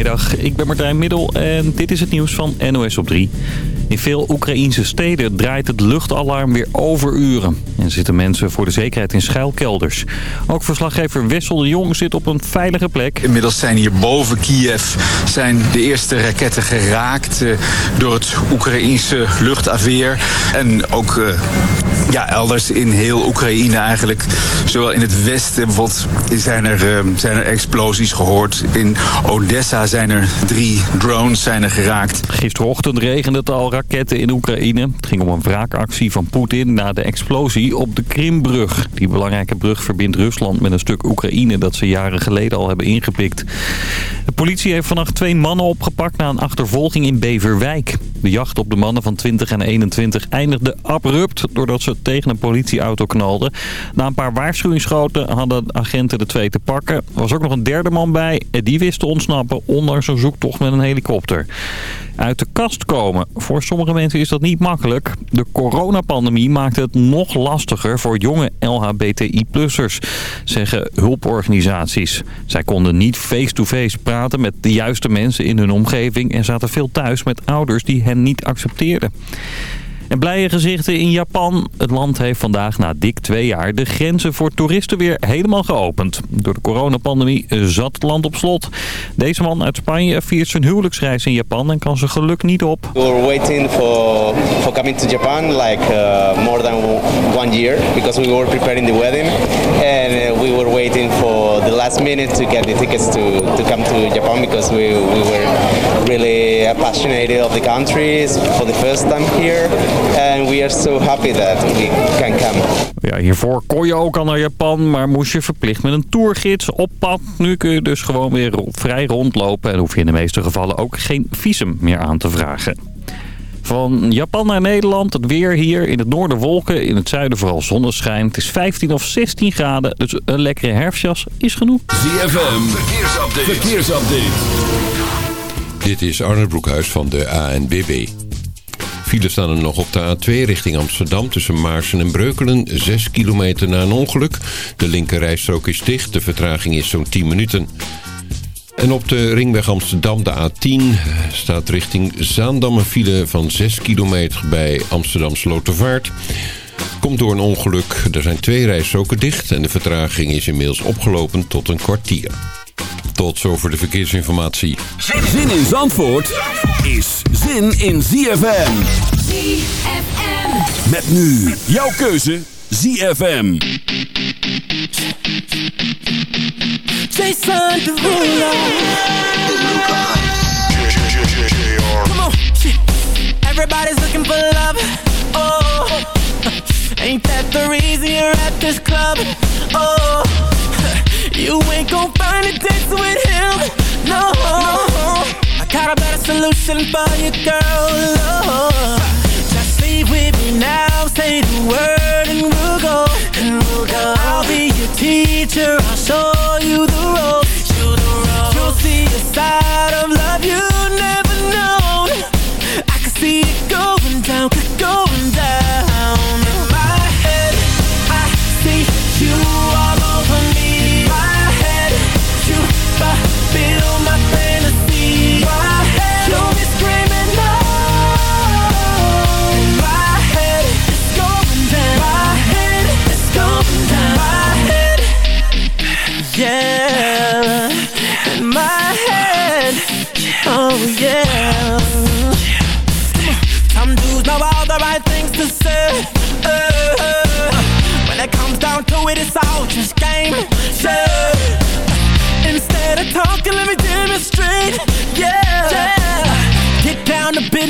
Goedemiddag, ik ben Martijn Middel en dit is het nieuws van NOS op 3. In veel Oekraïnse steden draait het luchtalarm weer overuren. En zitten mensen voor de zekerheid in schuilkelders. Ook verslaggever Wessel de Jong zit op een veilige plek. Inmiddels zijn hier boven Kiev zijn de eerste raketten geraakt eh, door het Oekraïense luchtafweer. En ook uh, ja, elders in heel Oekraïne eigenlijk. Zowel in het westen bijvoorbeeld zijn er, uh, zijn er explosies gehoord. In Odessa zijn er drie drones zijn er geraakt. Gisterochtend regende het al raketten in Oekraïne. Het ging om een wraakactie van Poetin na de explosie op de Krimbrug. Die belangrijke brug verbindt Rusland met een stuk Oekraïne dat ze jaren geleden al hebben ingepikt. De politie heeft vannacht twee mannen opgepakt na een achtervolging in Beverwijk. De jacht op de mannen van 20 en 21 eindigde abrupt doordat ze tegen een politieauto knalden. Na een paar waarschuwingsschoten hadden agenten de twee te pakken. Er was ook nog een derde man bij en die wist te ontsnappen ondanks een zoektocht met een helikopter uit de kast komen. Voor sommige mensen is dat niet makkelijk. De coronapandemie maakt het nog lastiger voor jonge LHBTI-plussers, zeggen hulporganisaties. Zij konden niet face-to-face praten met de juiste mensen in hun omgeving... en zaten veel thuis met ouders die hen niet accepteerden. En blije gezichten in Japan. Het land heeft vandaag na dik twee jaar de grenzen voor toeristen weer helemaal geopend. Door de coronapandemie zat het land op slot. Deze man uit Spanje viert zijn huwelijksreis in Japan en kan zijn geluk niet op. We were waiting for, for coming to Japan like uh, more than one year because we were preparing the wedding and uh, we were waiting for the last minute to get the tickets to, to come to Japan because we, we were really passionate of the country for the first time here. And we are so happy that we can come. Ja, hiervoor kon je ook al naar Japan, maar moest je verplicht met een tourgids op pad. Nu kun je dus gewoon weer vrij rondlopen en hoef je in de meeste gevallen ook geen visum meer aan te vragen. Van Japan naar Nederland, het weer hier. In het noorden wolken, in het zuiden vooral zonneschijn. Het is 15 of 16 graden, dus een lekkere herfstjas is genoeg. ZFM, verkeersupdate. verkeersupdate. Dit is Arne Broekhuis van de ANBB. Files staan er nog op de A2 richting Amsterdam tussen Maarsen en Breukelen. 6 kilometer na een ongeluk. De linkerrijstrook is dicht. De vertraging is zo'n 10 minuten. En op de ringweg Amsterdam, de A10, staat richting Zaandam een file van 6 kilometer bij Amsterdam Slotervaart. Komt door een ongeluk. Er zijn twee rijstroken dicht en de vertraging is inmiddels opgelopen tot een kwartier. Tot zover de verkeersinformatie. Zin in Zandvoort is zin in ZFM. ZFM. Met nu jouw keuze ZFM. Jason Derulo. Come on, shit. Everybody's looking for love. Oh, ain't that the reason you're at this club? Oh, you ain't gon' find a date with him. No, got a better solution for you, girl. Oh, just leave with me now. Say the word and we'll go. And we'll go. I'll be your teacher. I'll show you the ropes.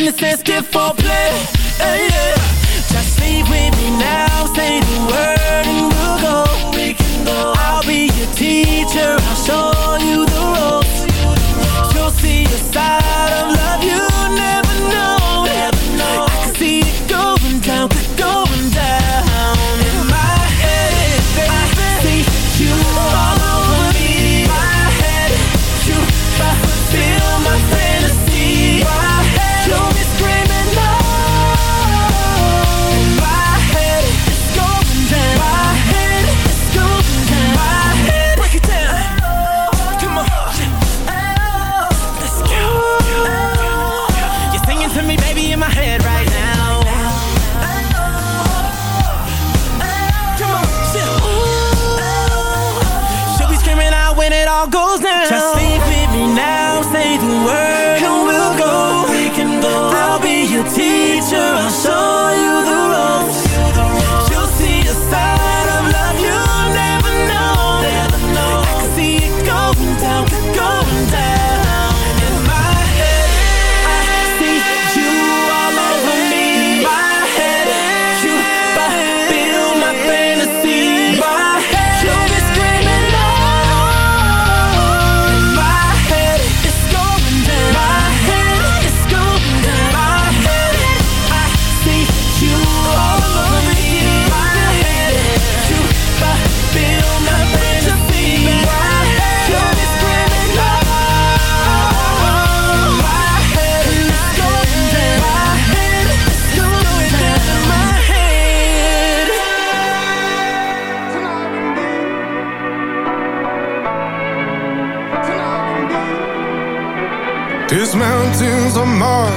And skip for play. Uh, yeah.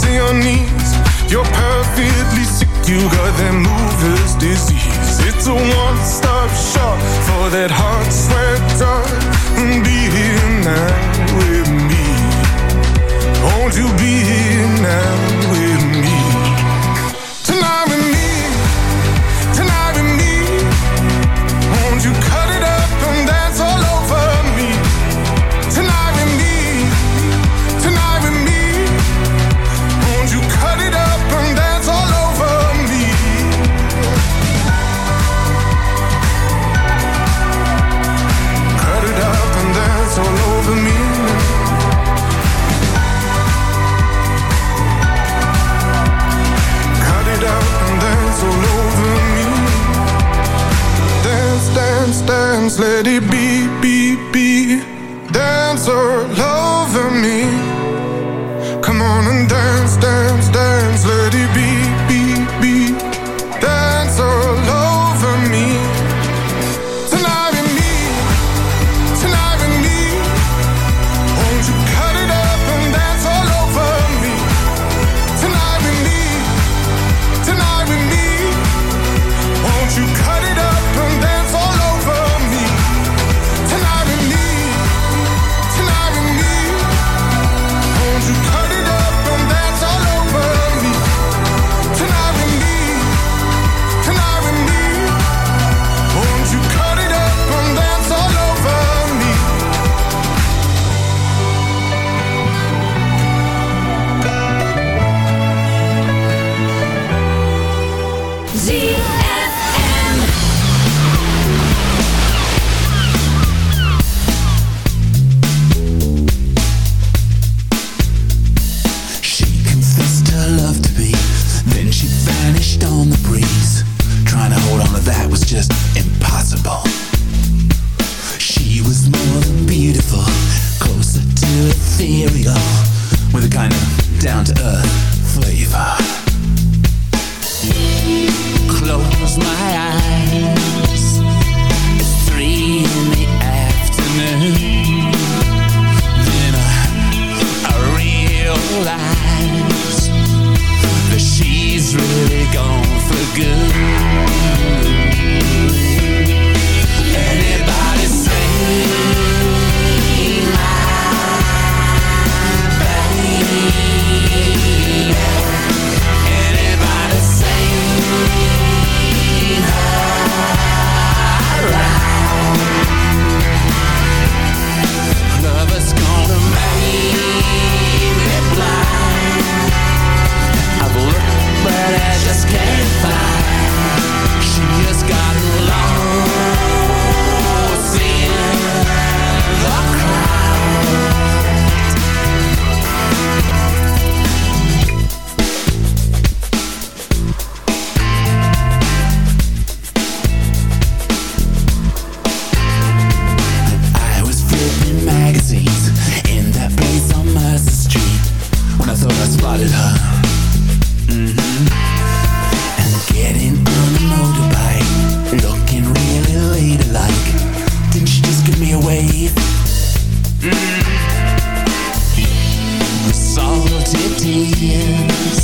to your knees. You're perfectly sick, you got that mover's disease. It's a one stop shop for that hot sweat dog. And be here now with me. Won't you be here now with me? city tears.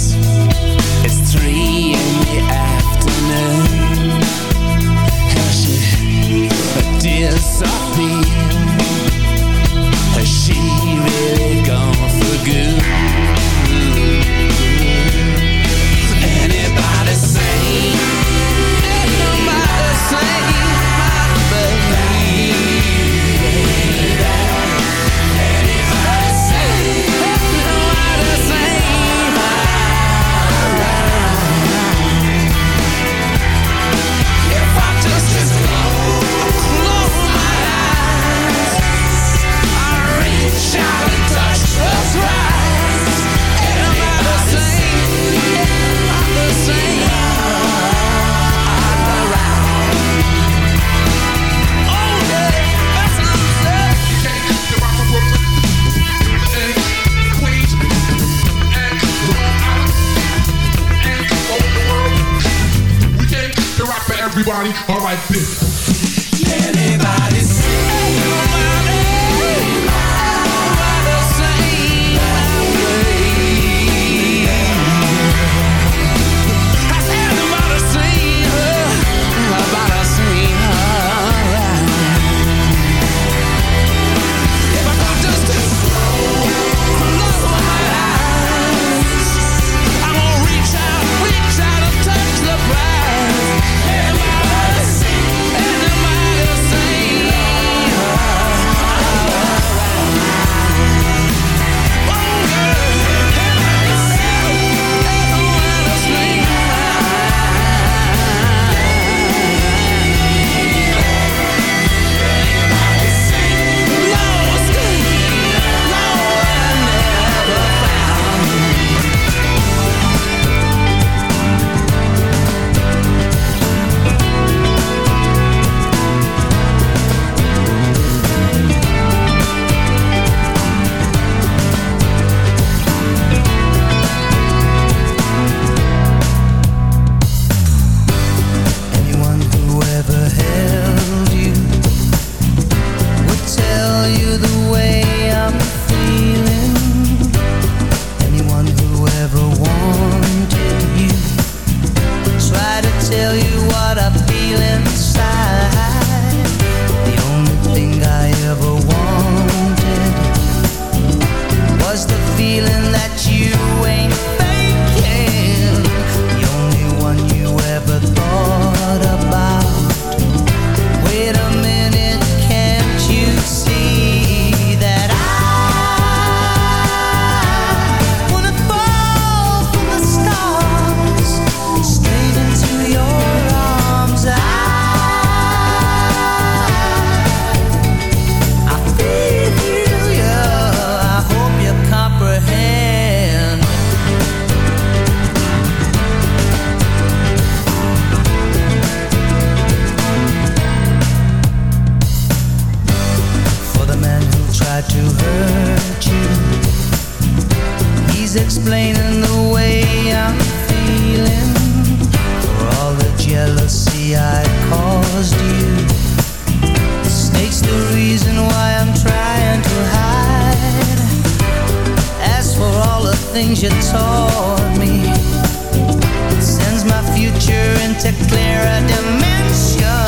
Into clearer dimensions.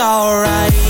alright.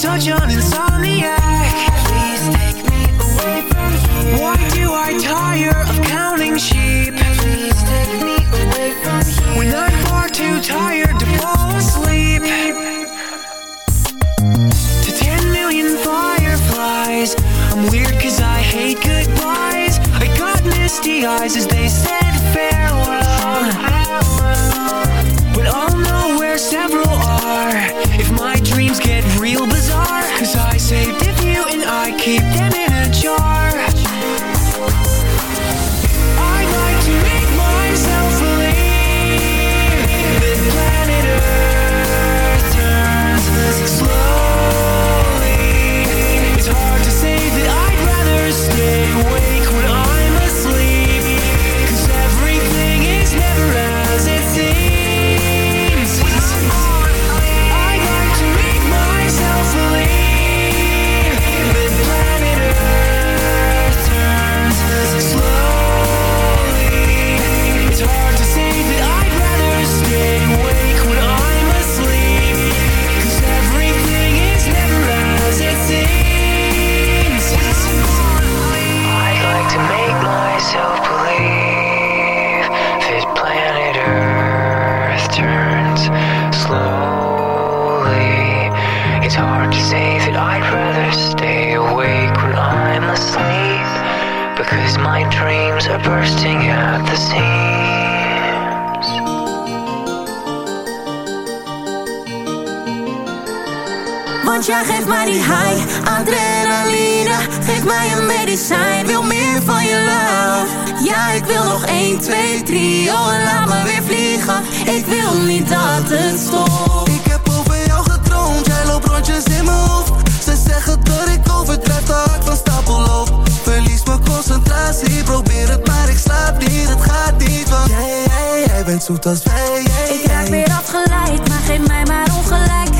such an insomniac. Please take me away from here. Why do I tire of counting sheep? Please take me away from here. When I'm far too tired to fall asleep. To ten million fireflies. I'm I hate goodbyes. I got misty eyes as they said farewell. But I'll know where several are. If my dreams get real keep bursting at the seams. Want jij geeft mij die high, adrenaline. Geef mij een medicijn, wil meer van je love. Ja, ik wil nog 1, 2, 3, oh en laat me weer vliegen. Ik wil niet dat het stopt. probeer het maar ik slaap niet, het gaat niet Want jij, jij, jij bent zoet als wij Ik raak weer afgeleid, maar geef mij maar ongelijk.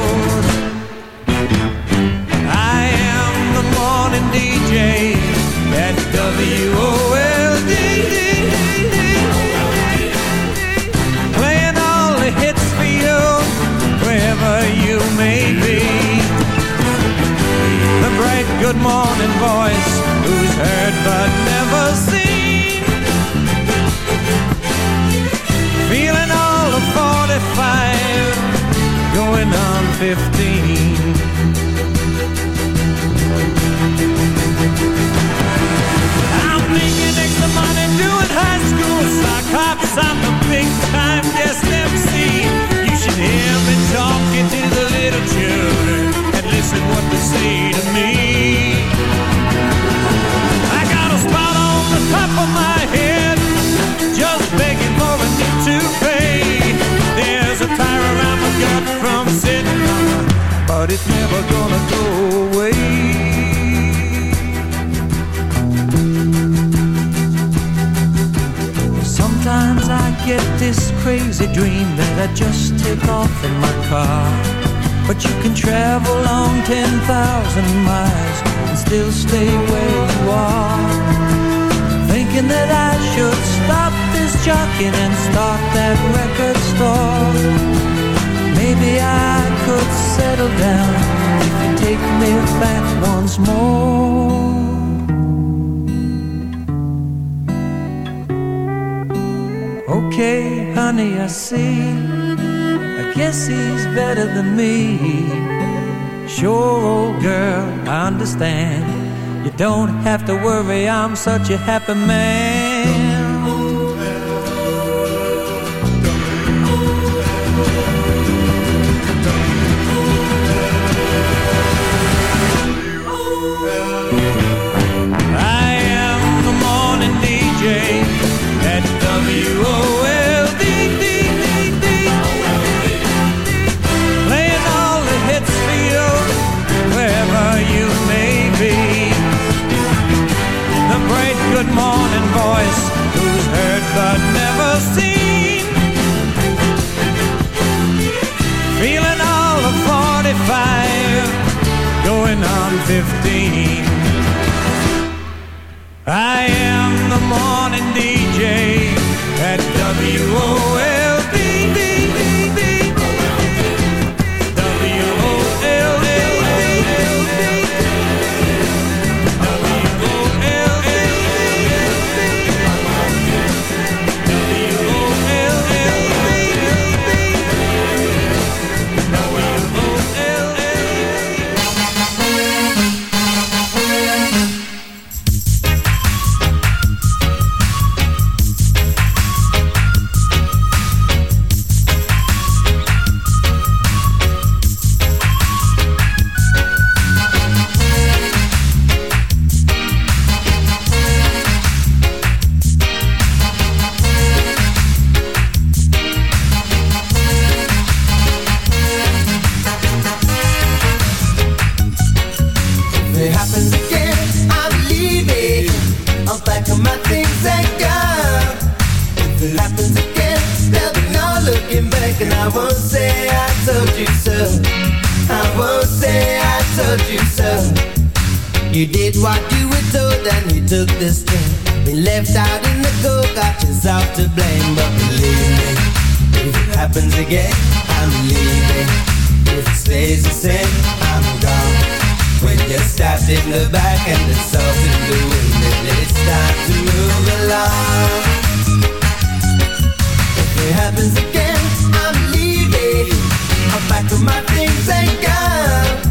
Me. Sure, old girl, I understand. You don't have to worry, I'm such a happy man. Feeling all of 45, going on 15. I am the morning DJ at WOLD. Told you so. You did what you were told and you took the sting. Been left out in the cold, got yourself to blame. But believe me, if it happens again, I'm leaving. If it stays the same, I'm gone. When you're stabbed in the back and the salt in the wind, it's time to move along. If it happens again, I'm leaving. I'll pack up my things and go.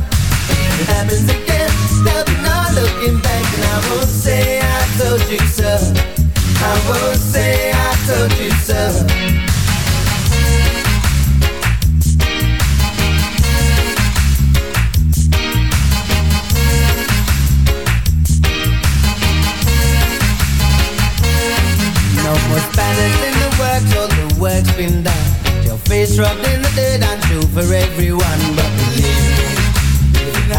Works, been done. Your face rubbed in the dirt, I'm true for everyone. But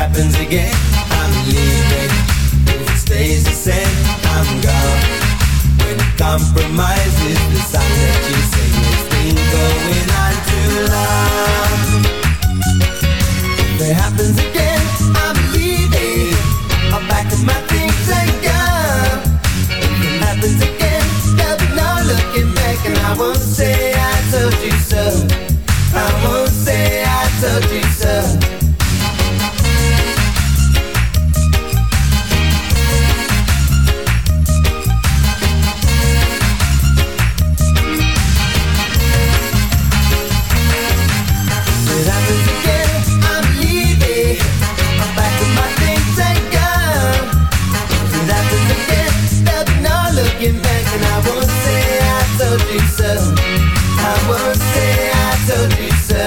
happens again, I'm leaving. If it stays the same, I'm gone. When compromise is the song that you sing, it's been going on too long. If it happens again, I'm leaving. I'll pack up my things and go. If it happens again, there'll be no looking back, and I won't say I told you so. I won't say I told you and I won't say I told you so. I won't say I told you so.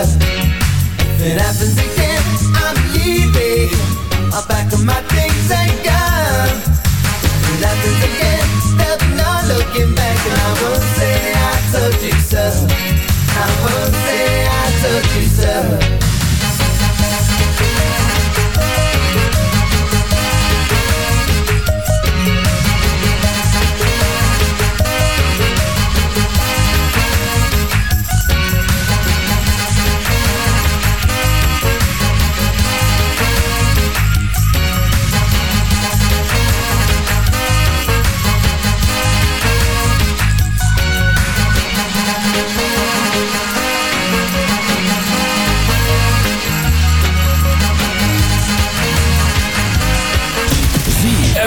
It happens again, I'm leaving. My things gone. It happens again, looking back, and I won't say I told you so. I won't say I told you so.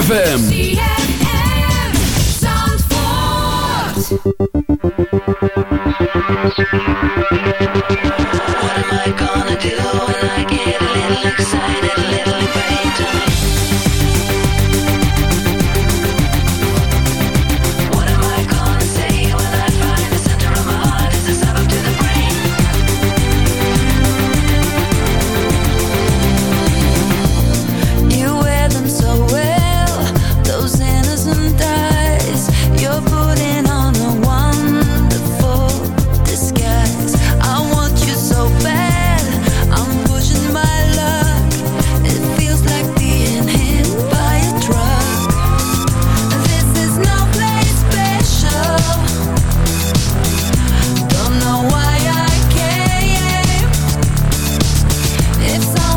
ZFM. You it's all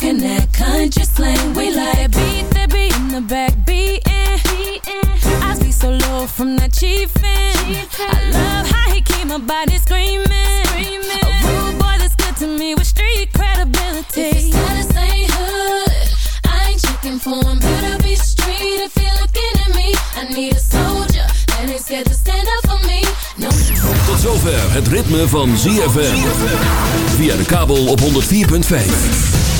Talking that country slang. We like beat that beat in the back beating. I be so low from that chiefin'. I love how he keep my body screaming, screaming. A rude boy that's good to me with street credibility. If status ain't hood, I ain't checking for him. Better be street if you're looking at me. I need a soldier that ain't scared to stand up for me. No. Tot zover het ritme van ZFM. Via de kabel op 104.5.